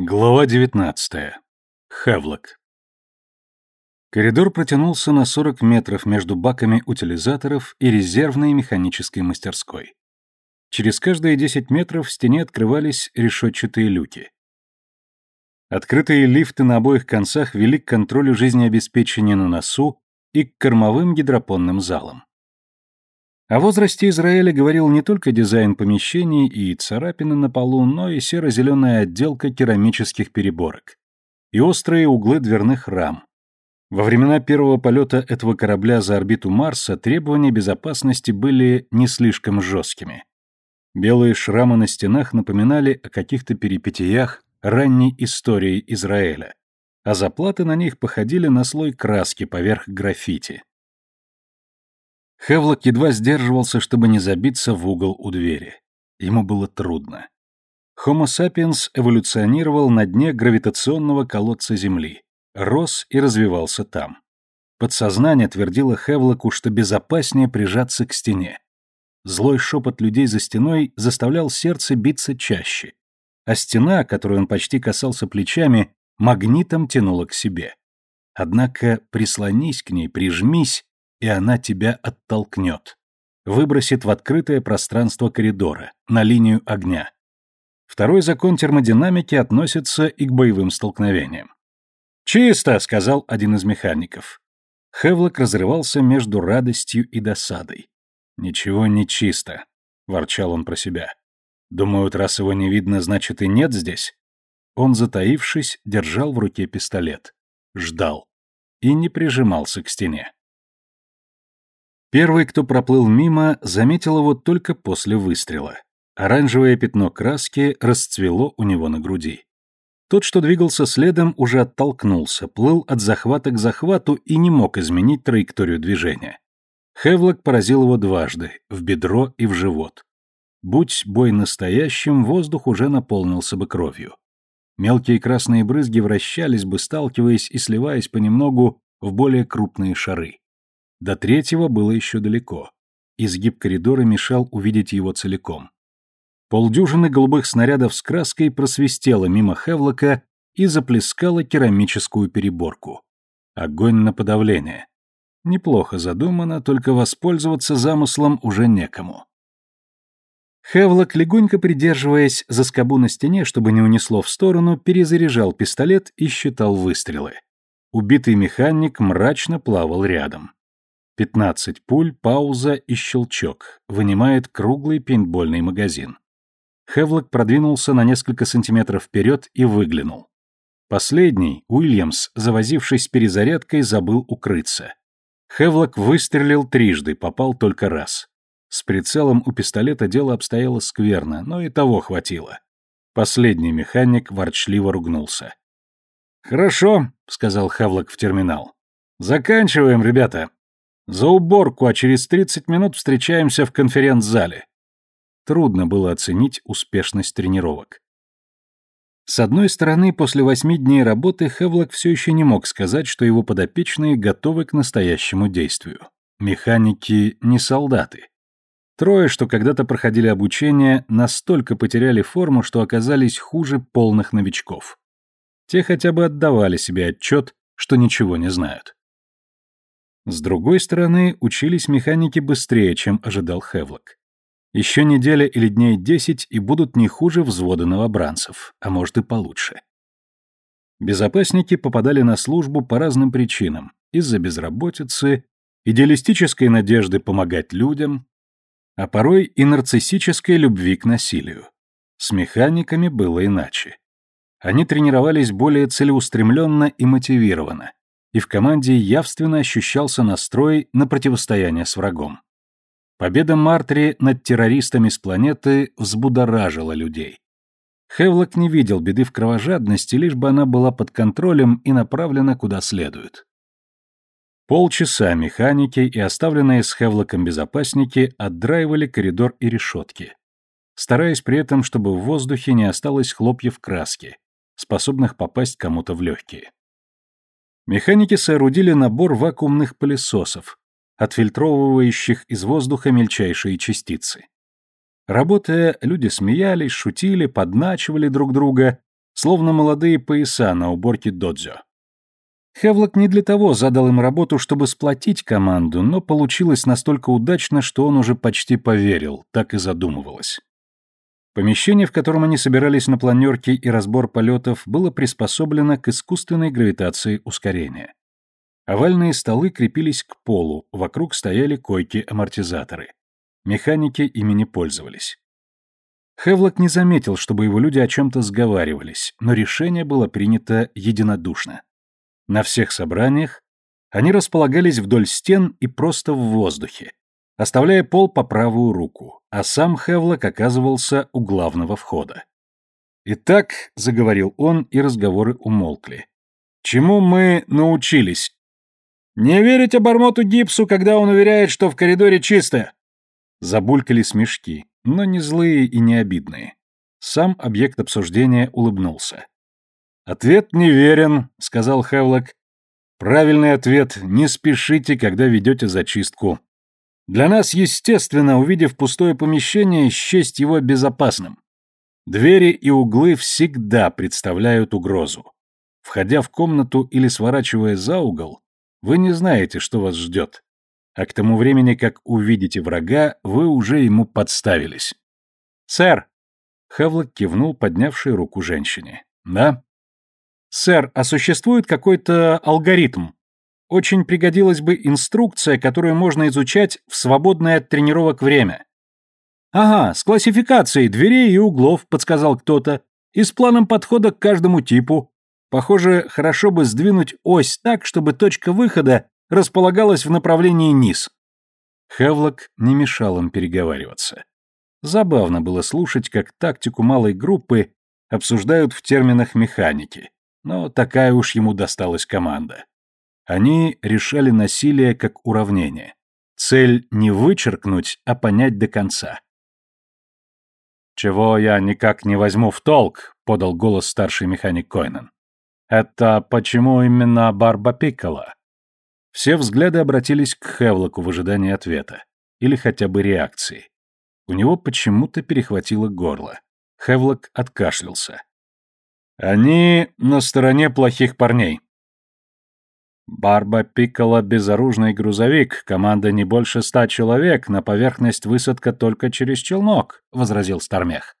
Глава 19. Хевлок. Коридор протянулся на 40 метров между баками утилизаторов и резервной механической мастерской. Через каждые 10 метров в стене открывались решетчатые люки. Открытые лифты на обоих концах вели к контролю жизнеобеспечения на носу и к кормовым гидропонным залам. О возрасте Израиля говорил не только дизайн помещений и царапины на полу, но и серо-зеленая отделка керамических переборок и острые углы дверных рам. Во времена первого полета этого корабля за орбиту Марса требования безопасности были не слишком жесткими. Белые шрамы на стенах напоминали о каких-то перипетиях ранней истории Израиля, а заплаты на них походили на слой краски поверх граффити. Хевлок едва сдерживался, чтобы не забиться в угол у двери. Ему было трудно. Homo sapiens эволюционировал на дне гравитационного колодца Земли, рос и развивался там. Подсознание твердило Хевлоку, что безопаснее прижаться к стене. Злой шепот людей за стеной заставлял сердце биться чаще, а стена, которую он почти касался плечами, магнитом тянула к себе. Однако прислонись к ней, прижмись, и она тебя оттолкнет. Выбросит в открытое пространство коридора, на линию огня. Второй закон термодинамики относится и к боевым столкновениям. «Чисто!» — сказал один из механиков. Хевлок разрывался между радостью и досадой. «Ничего не чисто», — ворчал он про себя. «Думают, раз его не видно, значит и нет здесь?» Он, затаившись, держал в руке пистолет. Ждал. И не прижимался к стене. Первый, кто проплыл мимо, заметил его только после выстрела. Оранжевое пятно краски расцвело у него на груди. Тот, что двигался следом, уже оттолкнулся, плыл от захвата к захвату и не мог изменить траекторию движения. Хевлок поразил его дважды, в бедро и в живот. Будь бой настоящим, воздух уже наполнился бы кровью. Мелкие красные брызги вращались бы, сталкиваясь и сливаясь понемногу в более крупные шары. До третьего было еще далеко. Изгиб коридора мешал увидеть его целиком. Полдюжины голубых снарядов с краской просвистело мимо Хевлока и заплескало керамическую переборку. Огонь на подавление. Неплохо задумано, только воспользоваться замыслом уже некому. Хевлок, легонько придерживаясь за скобу на стене, чтобы не унесло в сторону, перезаряжал пистолет и считал выстрелы. Убитый механик мрачно плавал рядом. Пятнадцать пуль, пауза и щелчок. Вынимает круглый пейнтбольный магазин. Хевлок продвинулся на несколько сантиметров вперед и выглянул. Последний, Уильямс, завозившись перезарядкой, забыл укрыться. Хевлок выстрелил трижды, попал только раз. С прицелом у пистолета дело обстояло скверно, но и того хватило. Последний механик ворчливо ругнулся. «Хорошо», — сказал Хевлок в терминал. «Заканчиваем, ребята. За уборку, а через 30 минут встречаемся в конференц-зале. Трудно было оценить успешность тренировок. С одной стороны, после восьми дней работы Хевлок все еще не мог сказать, что его подопечные готовы к настоящему действию. Механики не солдаты. Трое, что когда-то проходили обучение, настолько потеряли форму, что оказались хуже полных новичков. Те хотя бы отдавали себе отчет, что ничего не знают. С другой стороны, учились механики быстрее, чем ожидал Хевлок. Еще неделя или дней десять и будут не хуже взвода новобранцев, а может и получше. Безопасники попадали на службу по разным причинам, из-за безработицы, идеалистической надежды помогать людям, а порой и нарциссической любви к насилию. С механиками было иначе. Они тренировались более целеустремленно и мотивированно, и в команде явственно ощущался настрой на противостояние с врагом. Победа Мартри над террористами с планеты взбудоражила людей. Хевлок не видел беды в кровожадности, лишь бы она была под контролем и направлена куда следует. Полчаса механики и оставленные с Хевлоком безопасники отдраивали коридор и решетки, стараясь при этом, чтобы в воздухе не осталось хлопьев краски, способных попасть кому-то в легкие. Механики соорудили набор вакуумных пылесосов, отфильтровывающих из воздуха мельчайшие частицы. Работая, люди смеялись, шутили, подначивали друг друга, словно молодые пояса на уборке додзё. Хевлок не для того задал им работу, чтобы сплотить команду, но получилось настолько удачно, что он уже почти поверил, так и задумывалось. Помещение, в котором они собирались на планерке и разбор полетов, было приспособлено к искусственной гравитации ускорения. Овальные столы крепились к полу, вокруг стояли койки-амортизаторы. Механики ими не пользовались. Хевлок не заметил, чтобы его люди о чем-то сговаривались, но решение было принято единодушно. На всех собраниях они располагались вдоль стен и просто в воздухе, оставляя пол по правую руку, а сам Хевлок оказывался у главного входа. «Итак», — заговорил он, и разговоры умолкли. «Чему мы научились?» «Не верить обормоту Гипсу, когда он уверяет, что в коридоре чисто!» Забулькали смешки, но не злые и не обидные. Сам объект обсуждения улыбнулся. «Ответ неверен», — сказал Хевлок. «Правильный ответ — не спешите, когда ведете зачистку. Для нас, естественно, увидев пустое помещение, счесть его безопасным. Двери и углы всегда представляют угрозу. Входя в комнату или сворачивая за угол, вы не знаете, что вас ждет. А к тому времени, как увидите врага, вы уже ему подставились. «Сэр!» — Хавлок кивнул поднявшей руку женщине. «Да?» «Сэр, а существует какой-то алгоритм? Очень пригодилась бы инструкция, которую можно изучать в свободное от тренировок время». «Ага, с классификацией дверей и углов», — подсказал кто-то, «и с планом подхода к каждому типу. Похоже, хорошо бы сдвинуть ось так, чтобы точка выхода располагалась в направлении низ». Хевлок не мешал им переговариваться. Забавно было слушать, как тактику малой группы обсуждают в терминах механики, но такая уж ему досталась команда. Они решали насилие как уравнение. Цель не вычеркнуть, а понять до конца. «Чего я никак не возьму в толк», — подал голос старший механик Койнен. «Это почему именно Барба Пиккола?» Все взгляды обратились к Хевлоку в ожидании ответа. Или хотя бы реакции. У него почему-то перехватило горло. Хевлок откашлялся. «Они на стороне плохих парней». «Барба Пиккола — безоружный грузовик, команда не больше ста человек, на поверхность высадка только через челнок», — возразил Стармех.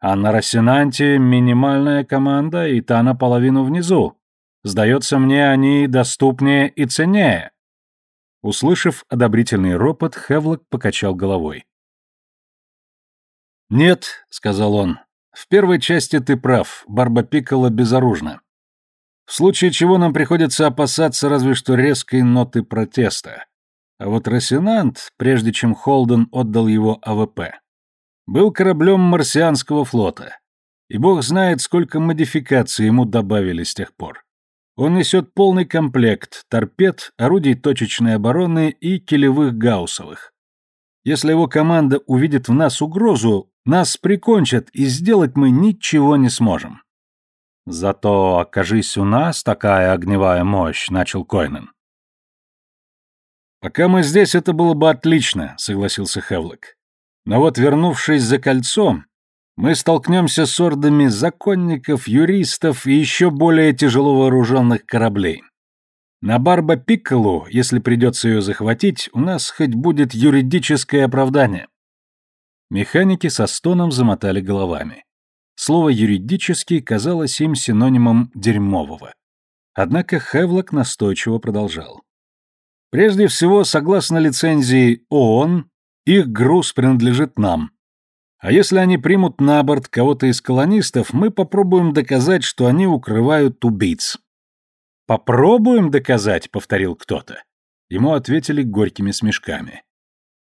«А на Рассенанте минимальная команда, и та наполовину внизу. Сдается мне, они доступнее и ценнее». Услышав одобрительный ропот, Хевлок покачал головой. «Нет», — сказал он, — «в первой части ты прав, Барба Пиккола безоружна. В случае чего нам приходится опасаться разве что резкой ноты протеста. А вот Росинант, прежде чем Холден отдал его АВП, был кораблем марсианского флота. И бог знает, сколько модификаций ему добавили с тех пор. Он несет полный комплект торпед, орудий точечной обороны и килевых гауссовых. Если его команда увидит в нас угрозу, нас прикончат, и сделать мы ничего не сможем. Зато окажись у нас такая огневая мощь, начал Койнен. Пока мы здесь, это было бы отлично, согласился Хевлок. Но вот вернувшись за кольцом, мы столкнемся с ордами законников, юристов и еще более тяжело вооруженных кораблей. На Барба Пикколу, если придется ее захватить, у нас хоть будет юридическое оправдание. Механики со стоном замотали головами. Слово «юридический» казалось им синонимом «дерьмового». Однако Хевлок настойчиво продолжал. Прежде всего, согласно лицензии ООН, их груз принадлежит нам. А если они примут на борт кого-то из колонистов, мы попробуем доказать, что они укрывают убийц. «Попробуем доказать», — повторил кто-то. Ему ответили горькими смешками.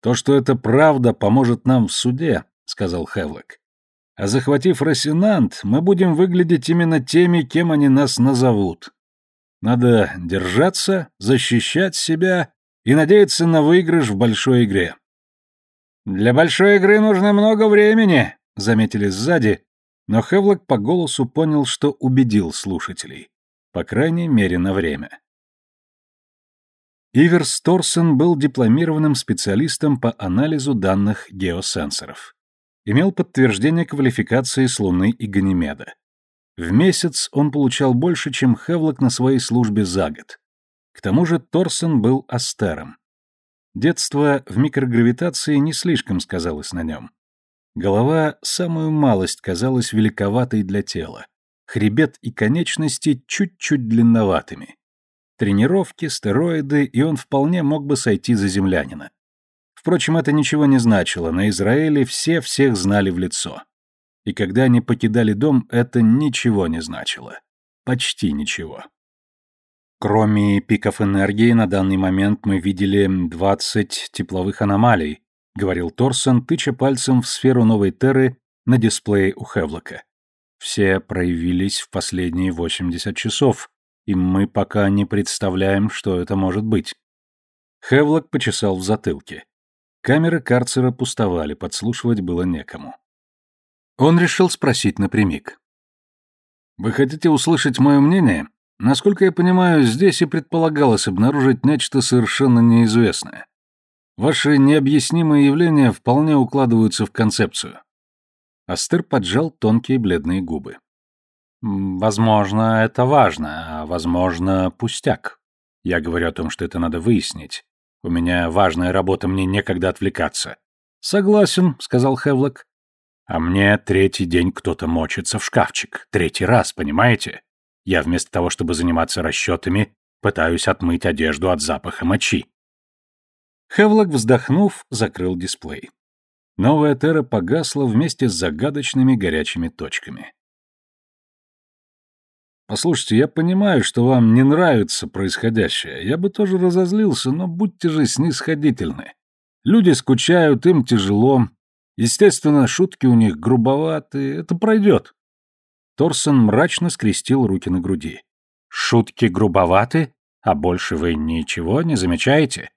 «То, что это правда, поможет нам в суде», — сказал Хевлок. «А захватив Росинант, мы будем выглядеть именно теми, кем они нас назовут. Надо держаться, защищать себя и надеяться на выигрыш в большой игре». «Для большой игры нужно много времени», — заметили сзади, но Хевлок по голосу понял, что убедил слушателей. По крайней мере, на время. Иверс Торсон был дипломированным специалистом по анализу данных геосенсоров. Имел подтверждение квалификации с Луны и Ганимеда. В месяц он получал больше, чем Хевлок на своей службе за год. К тому же Торсон был астером. Детство в микрогравитации не слишком сказалось на нем. Голова самую малость казалась великоватой для тела. Хребет и конечности чуть-чуть длинноватыми. Тренировки, стероиды, и он вполне мог бы сойти за землянина. Впрочем, это ничего не значило, на Израиле все всех знали в лицо. И когда они покидали дом, это ничего не значило. Почти ничего. Кроме пиков энергии, на данный момент мы видели 20 тепловых аномалий, говорил Торсон, тыча пальцем в сферу новой Терры на дисплее у Хевлока. Все проявились в последние 80 часов, и мы пока не представляем, что это может быть. Хевлок почесал в затылке. Камеры карцера пустовали, подслушивать было некому. Он решил спросить напрямик. «Вы хотите услышать мое мнение?» Насколько я понимаю, здесь и предполагалось обнаружить нечто совершенно неизвестное. Ваши необъяснимые явления вполне укладываются в концепцию. Астер поджал тонкие бледные губы. Возможно, это важно, а возможно, пустяк. Я говорю о том, что это надо выяснить. У меня важная работа, мне некогда отвлекаться. Согласен, сказал Хевлок. А мне третий день кто-то мочится в шкафчик. Третий раз, понимаете? Я вместо того, чтобы заниматься расчетами, пытаюсь отмыть одежду от запаха мочи. Хевлок, вздохнув, закрыл дисплей. Новая Терра погасла вместе с загадочными горячими точками. «Послушайте, я понимаю, что вам не нравится происходящее. Я бы тоже разозлился, но будьте же снисходительны. Люди скучают, им тяжело. Естественно, шутки у них грубоваты. Это пройдет. Торсон мрачно скрестил руки на груди. «Шутки грубоваты? А больше вы ничего не замечаете?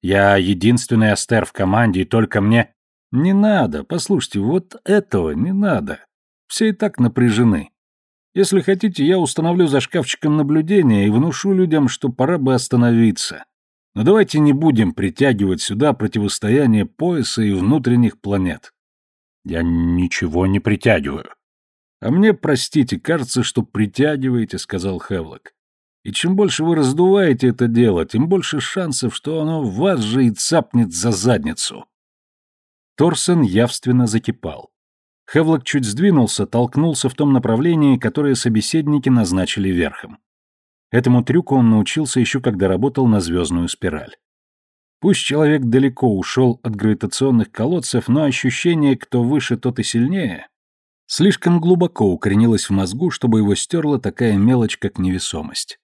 Я единственный астер в команде, и только мне...» «Не надо, послушайте, вот этого не надо. Все и так напряжены. Если хотите, я установлю за шкафчиком наблюдения и внушу людям, что пора бы остановиться. Но давайте не будем притягивать сюда противостояние пояса и внутренних планет». «Я ничего не притягиваю. «А мне, простите, кажется, что притягиваете», — сказал Хевлок. «И чем больше вы раздуваете это дело, тем больше шансов, что оно вас же и цапнет за задницу». Торсон явственно закипал. Хевлок чуть сдвинулся, толкнулся в том направлении, которое собеседники назначили верхом. Этому трюку он научился еще когда работал на звездную спираль. Пусть человек далеко ушел от гравитационных колодцев, но ощущение, кто выше, тот и сильнее, слишком глубоко укоренилась в мозгу, чтобы его стерла такая мелочь, как невесомость.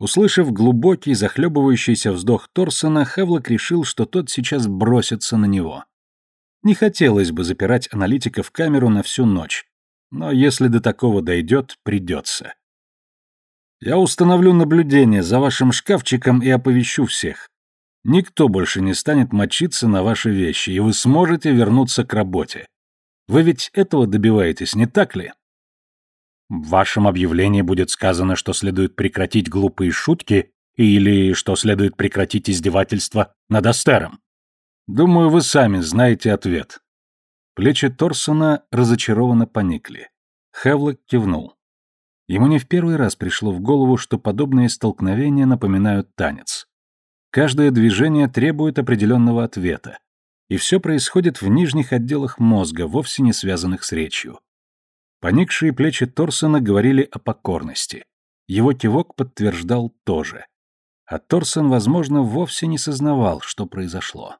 Услышав глубокий, захлебывающийся вздох Торсона, Хевлок решил, что тот сейчас бросится на него. Не хотелось бы запирать аналитика в камеру на всю ночь, но если до такого дойдет, придется. Я установлю наблюдение за вашим шкафчиком и оповещу всех. Никто больше не станет мочиться на ваши вещи, и вы сможете вернуться к работе. Вы ведь этого добиваетесь, не так ли? В вашем объявлении будет сказано, что следует прекратить глупые шутки или что следует прекратить издевательство над Астером. Думаю, вы сами знаете ответ. Плечи Торсона разочарованно поникли. Хевлок кивнул. Ему не в первый раз пришло в голову, что подобные столкновения напоминают танец. Каждое движение требует определенного ответа, и все происходит в нижних отделах мозга, вовсе не связанных с речью. Поникшие плечи Торсона говорили о покорности. Его кивок подтверждал тоже. А Торсон, возможно, вовсе не сознавал, что произошло.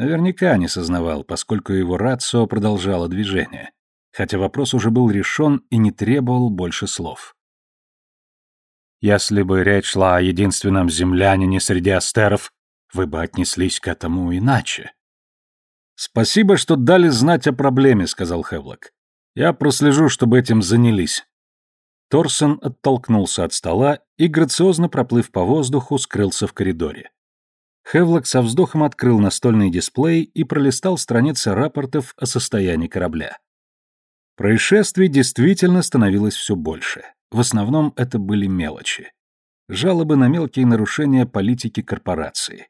Наверняка не сознавал, поскольку его рацио продолжало движение, хотя вопрос уже был решен и не требовал больше слов. Если бы речь шла о единственном землянине среди астеров, вы бы отнеслись к этому иначе. Спасибо, что дали знать о проблеме, сказал Хевлок. Я прослежу, чтобы этим занялись. Торсон оттолкнулся от стола и, грациозно проплыв по воздуху, скрылся в коридоре. Хевлок со вздохом открыл настольный дисплей и пролистал страницы рапортов о состоянии корабля. Происшествий действительно становилось все больше. В основном это были мелочи. Жалобы на мелкие нарушения политики корпорации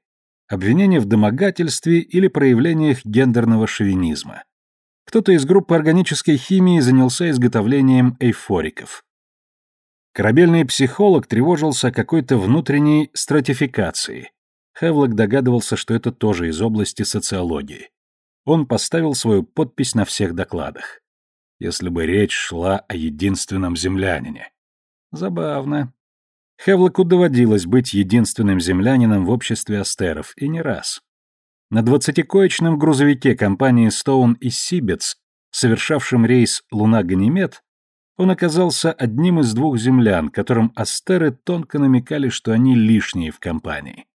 обвинения в домогательстве или проявлениях гендерного шовинизма. Кто-то из группы органической химии занялся изготовлением эйфориков. Корабельный психолог тревожился о какой-то внутренней стратификации. Хевлок догадывался, что это тоже из области социологии. Он поставил свою подпись на всех докладах. Если бы речь шла о единственном землянине. Забавно. Хевлоку доводилось быть единственным землянином в обществе астеров, и не раз. На двадцатикоечном грузовике компании Стоун и Сибец, совершавшем рейс Луна-Ганимед, он оказался одним из двух землян, которым астеры тонко намекали, что они лишние в компании.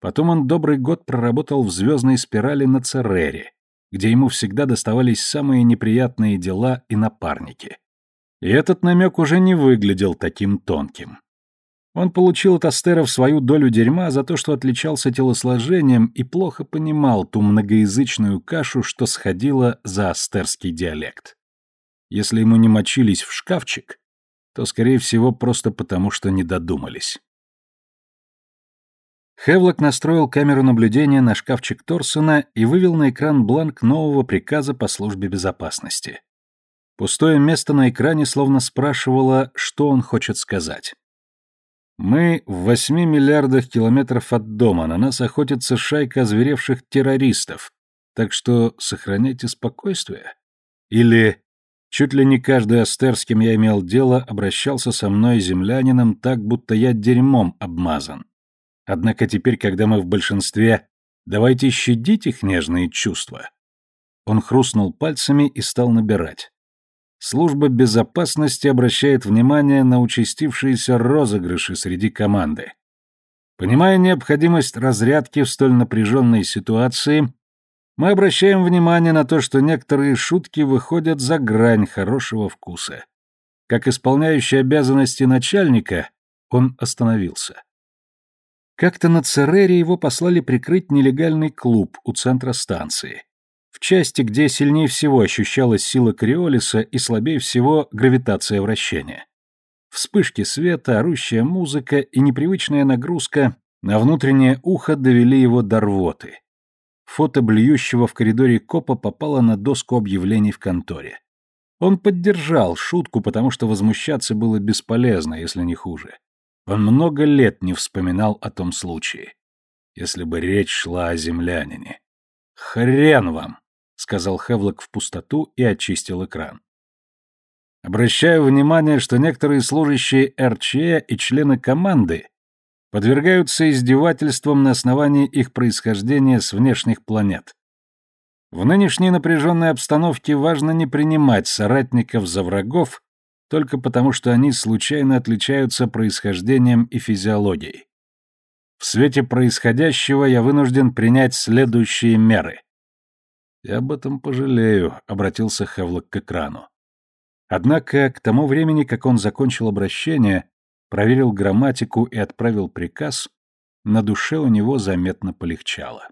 Потом он добрый год проработал в звездной спирали на Церере, где ему всегда доставались самые неприятные дела и напарники. И этот намек уже не выглядел таким тонким. Он получил от астеров свою долю дерьма за то, что отличался телосложением и плохо понимал ту многоязычную кашу, что сходила за астерский диалект. Если ему не мочились в шкафчик, то, скорее всего, просто потому, что не додумались. Хевлок настроил камеру наблюдения на шкафчик Торсона и вывел на экран бланк нового приказа по службе безопасности. Пустое место на экране словно спрашивало, что он хочет сказать. «Мы в восьми миллиардах километров от дома, на нас охотится шайка озверевших террористов, так что сохраняйте спокойствие». Или Чуть ли не каждый астер, с кем я имел дело, обращался со мной землянином так, будто я дерьмом обмазан. Однако теперь, когда мы в большинстве, давайте щадить их нежные чувства. Он хрустнул пальцами и стал набирать. Служба безопасности обращает внимание на участившиеся розыгрыши среди команды. Понимая необходимость разрядки в столь напряженной ситуации, мы обращаем внимание на то, что некоторые шутки выходят за грань хорошего вкуса. Как исполняющий обязанности начальника, он остановился. Как-то на Церере его послали прикрыть нелегальный клуб у центра станции. В части, где сильнее всего ощущалась сила Кориолиса и слабее всего гравитация вращения. Вспышки света, орущая музыка и непривычная нагрузка на внутреннее ухо довели его до рвоты. Фото блюющего в коридоре копа попало на доску объявлений в конторе. Он поддержал шутку, потому что возмущаться было бесполезно, если не хуже. Он много лет не вспоминал о том случае. Если бы речь шла о землянине. «Хрен вам!» — сказал Хевлок в пустоту и очистил экран. Обращаю внимание, что некоторые служащие РЧЭ и члены команды подвергаются издевательствам на основании их происхождения с внешних планет. В нынешней напряженной обстановке важно не принимать соратников за врагов только потому, что они случайно отличаются происхождением и физиологией. В свете происходящего я вынужден принять следующие меры. «Я об этом пожалею», — обратился Хевлок к экрану. Однако к тому времени, как он закончил обращение, проверил грамматику и отправил приказ, на душе у него заметно полегчало.